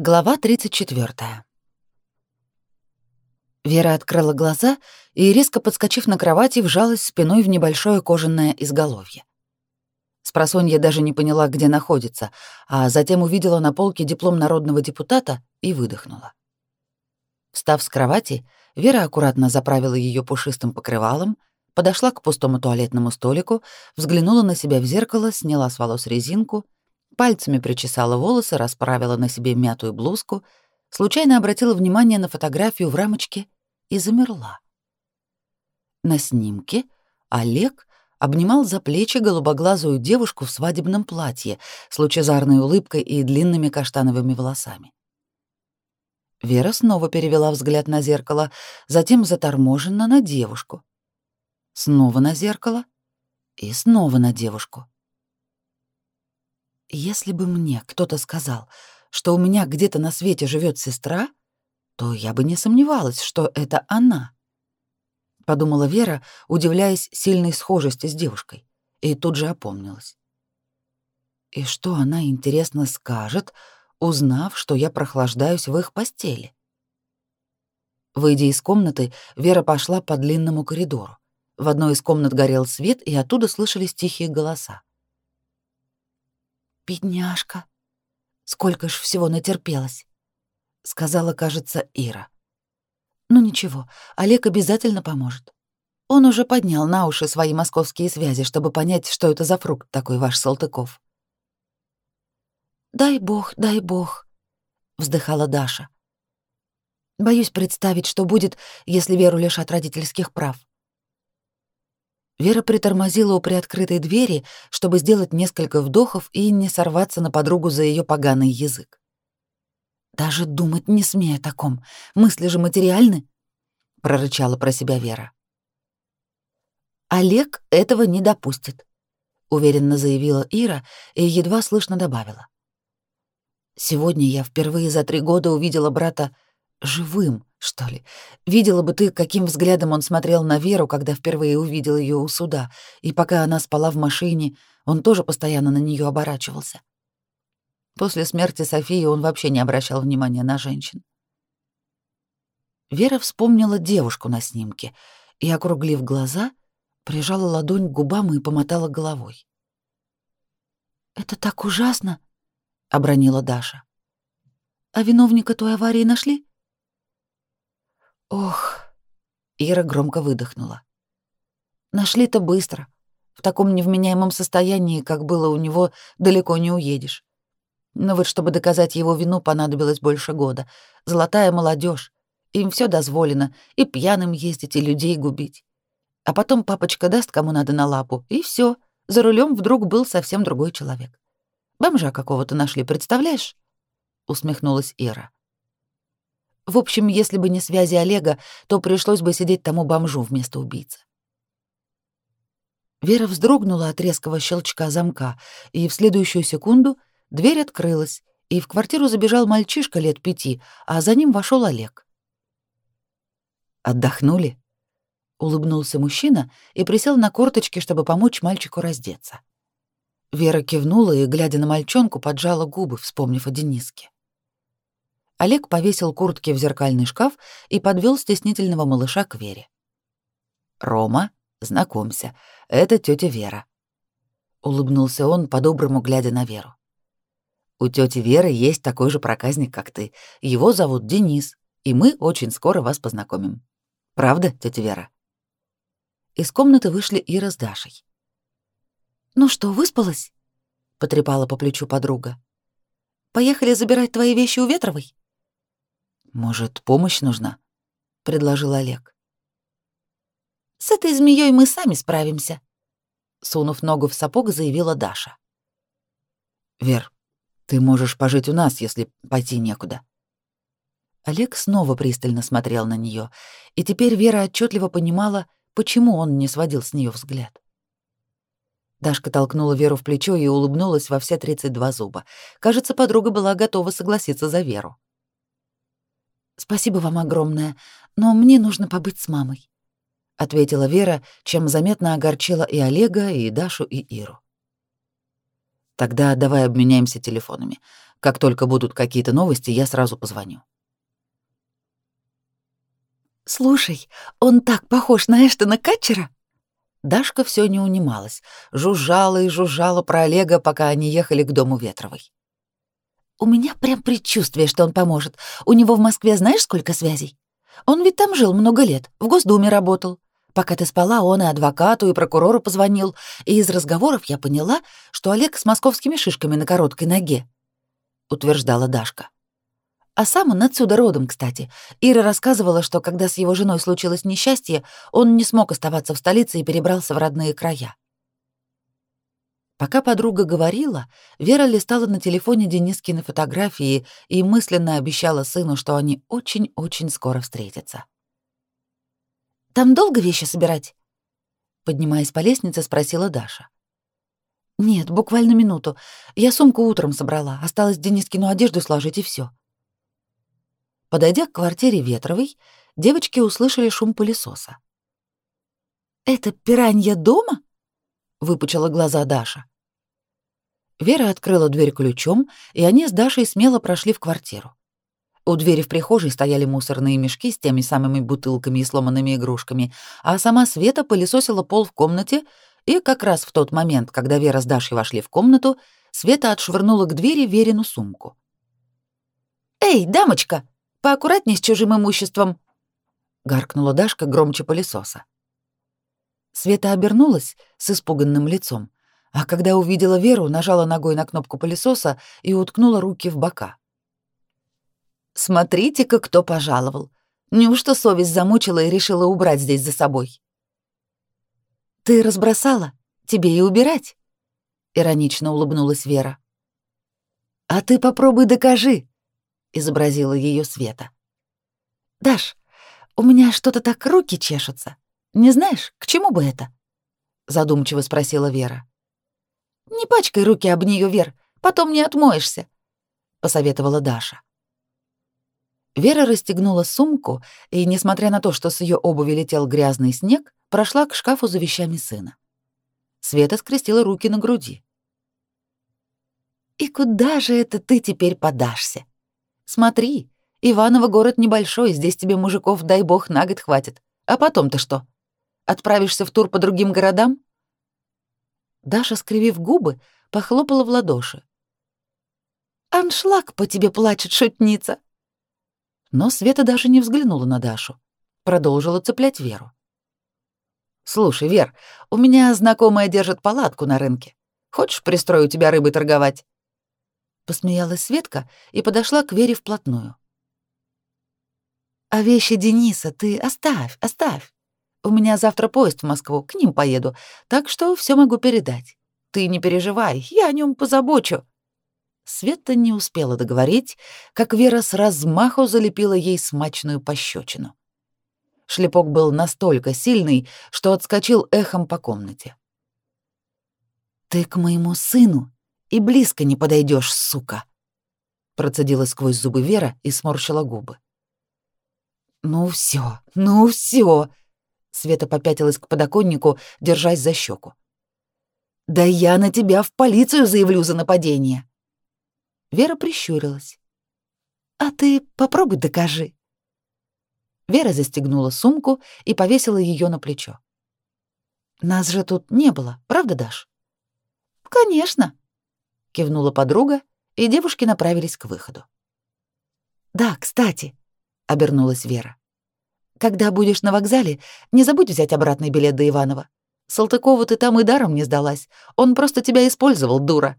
Глава 34. Вера открыла глаза и, резко подскочив на кровати, вжалась спиной в небольшое кожаное изголовье. Спросонья даже не поняла, где находится, а затем увидела на полке диплом народного депутата и выдохнула. Встав с кровати, Вера аккуратно заправила ее пушистым покрывалом, подошла к пустому туалетному столику, взглянула на себя в зеркало, сняла с волос резинку — пальцами причесала волосы, расправила на себе мятую блузку, случайно обратила внимание на фотографию в рамочке и замерла. На снимке Олег обнимал за плечи голубоглазую девушку в свадебном платье с лучезарной улыбкой и длинными каштановыми волосами. Вера снова перевела взгляд на зеркало, затем заторможенно на девушку. Снова на зеркало и снова на девушку. Если бы мне кто-то сказал, что у меня где-то на свете живет сестра, то я бы не сомневалась, что это она. Подумала Вера, удивляясь сильной схожести с девушкой, и тут же опомнилась. И что она, интересно, скажет, узнав, что я прохлаждаюсь в их постели? Выйдя из комнаты, Вера пошла по длинному коридору. В одной из комнат горел свет, и оттуда слышались тихие голоса. «Бедняжка! Сколько ж всего натерпелась!» — сказала, кажется, Ира. «Ну ничего, Олег обязательно поможет. Он уже поднял на уши свои московские связи, чтобы понять, что это за фрукт такой ваш Салтыков». «Дай бог, дай бог», — вздыхала Даша. «Боюсь представить, что будет, если Веру лишат родительских прав. Вера притормозила у приоткрытой двери, чтобы сделать несколько вдохов и не сорваться на подругу за ее поганый язык. «Даже думать не смей о таком. Мысли же материальны», — прорычала про себя Вера. «Олег этого не допустит», — уверенно заявила Ира и едва слышно добавила. «Сегодня я впервые за три года увидела брата живым, что ли. Видела бы ты, каким взглядом он смотрел на Веру, когда впервые увидел ее у суда, и пока она спала в машине, он тоже постоянно на нее оборачивался. После смерти Софии он вообще не обращал внимания на женщин. Вера вспомнила девушку на снимке и, округлив глаза, прижала ладонь к губам и помотала головой. «Это так ужасно!» — обронила Даша. «А виновника той аварии нашли?» Ох, Ира громко выдохнула. Нашли-то быстро. В таком невменяемом состоянии, как было у него, далеко не уедешь. Но вот чтобы доказать его вину, понадобилось больше года. Золотая молодежь. Им все дозволено, и пьяным ездить, и людей губить. А потом папочка даст кому надо на лапу, и все. За рулем вдруг был совсем другой человек. Бомжа какого-то нашли, представляешь? Усмехнулась Ира. В общем, если бы не связи Олега, то пришлось бы сидеть тому бомжу вместо убийцы. Вера вздрогнула от резкого щелчка замка, и в следующую секунду дверь открылась, и в квартиру забежал мальчишка лет пяти, а за ним вошел Олег. «Отдохнули?» — улыбнулся мужчина и присел на корточки, чтобы помочь мальчику раздеться. Вера кивнула и, глядя на мальчонку, поджала губы, вспомнив о Дениске. Олег повесил куртки в зеркальный шкаф и подвел стеснительного малыша к Вере. «Рома, знакомься, это тетя Вера», — улыбнулся он, по-доброму глядя на Веру. «У тети Веры есть такой же проказник, как ты. Его зовут Денис, и мы очень скоро вас познакомим. Правда, тетя Вера?» Из комнаты вышли Ира с Дашей. «Ну что, выспалась?» — потрепала по плечу подруга. «Поехали забирать твои вещи у Ветровой?» «Может, помощь нужна?» — предложил Олег. «С этой змеей мы сами справимся», — сунув ногу в сапог, заявила Даша. «Вер, ты можешь пожить у нас, если пойти некуда». Олег снова пристально смотрел на нее, и теперь Вера отчетливо понимала, почему он не сводил с нее взгляд. Дашка толкнула Веру в плечо и улыбнулась во все 32 зуба. Кажется, подруга была готова согласиться за Веру. Спасибо вам огромное, но мне нужно побыть с мамой, ответила Вера, чем заметно огорчила и Олега, и Дашу, и Иру. Тогда давай обменяемся телефонами. Как только будут какие-то новости, я сразу позвоню. Слушай, он так похож на Эштона Катчера. Дашка все не унималась, жужжала и жужжала про Олега, пока они ехали к дому Ветровой. У меня прям предчувствие, что он поможет. У него в Москве знаешь, сколько связей? Он ведь там жил много лет, в Госдуме работал. Пока ты спала, он и адвокату, и прокурору позвонил, и из разговоров я поняла, что Олег с московскими шишками на короткой ноге, утверждала Дашка. А сам он отсюда родом, кстати. Ира рассказывала, что когда с его женой случилось несчастье, он не смог оставаться в столице и перебрался в родные края. Пока подруга говорила, Вера листала на телефоне Денискины фотографии и мысленно обещала сыну, что они очень-очень скоро встретятся. «Там долго вещи собирать?» Поднимаясь по лестнице, спросила Даша. «Нет, буквально минуту. Я сумку утром собрала. Осталось Денискину одежду сложить и все. Подойдя к квартире Ветровой, девочки услышали шум пылесоса. «Это пиранья дома?» — выпучила глаза Даша. Вера открыла дверь ключом, и они с Дашей смело прошли в квартиру. У двери в прихожей стояли мусорные мешки с теми самыми бутылками и сломанными игрушками, а сама Света пылесосила пол в комнате, и как раз в тот момент, когда Вера с Дашей вошли в комнату, Света отшвырнула к двери Верину сумку. «Эй, дамочка!» Поаккуратней с чужим имуществом, гаркнула Дашка громче пылесоса. Света обернулась с испуганным лицом, а когда увидела Веру, нажала ногой на кнопку пылесоса и уткнула руки в бока. Смотрите-ка, кто пожаловал. Неужто совесть замучила и решила убрать здесь за собой? Ты разбросала, тебе и убирать, иронично улыбнулась Вера. А ты попробуй докажи, изобразила ее Света. Даш, у меня что-то так руки чешутся. Не знаешь, к чему бы это? задумчиво спросила Вера. Не пачкай руки об нее, Вер, потом не отмоешься, посоветовала Даша. Вера расстегнула сумку и, несмотря на то, что с ее обуви летел грязный снег, прошла к шкафу за вещами сына. Света скрестила руки на груди. «И куда же это ты теперь подашься?» Смотри, Иваново город небольшой, здесь тебе мужиков, дай бог, на год хватит. А потом-то что? Отправишься в тур по другим городам? Даша, скривив губы, похлопала в ладоши. «Аншлаг по тебе плачет, шутница!» Но Света даже не взглянула на Дашу, продолжила цеплять Веру. «Слушай, Вер, у меня знакомая держит палатку на рынке. Хочешь, пристрою тебя рыбой торговать?» Посмеялась Светка и подошла к Вере вплотную. «А вещи Дениса ты оставь, оставь. У меня завтра поезд в Москву, к ним поеду, так что все могу передать. Ты не переживай, я о нем позабочу». Света не успела договорить, как Вера с размаху залепила ей смачную пощечину. Шлепок был настолько сильный, что отскочил эхом по комнате. «Ты к моему сыну и близко не подойдешь, сука!» Процедила сквозь зубы Вера и сморщила губы. «Ну все, ну все!» Света попятилась к подоконнику, держась за щеку. «Да я на тебя в полицию заявлю за нападение!» Вера прищурилась. «А ты попробуй докажи». Вера застегнула сумку и повесила ее на плечо. «Нас же тут не было, правда, Даш?» «Конечно», кивнула подруга, и девушки направились к выходу. Да, кстати, обернулась Вера. Когда будешь на вокзале, не забудь взять обратный билет до Иванова. Салтыкову ты там и даром не сдалась. Он просто тебя использовал, дура.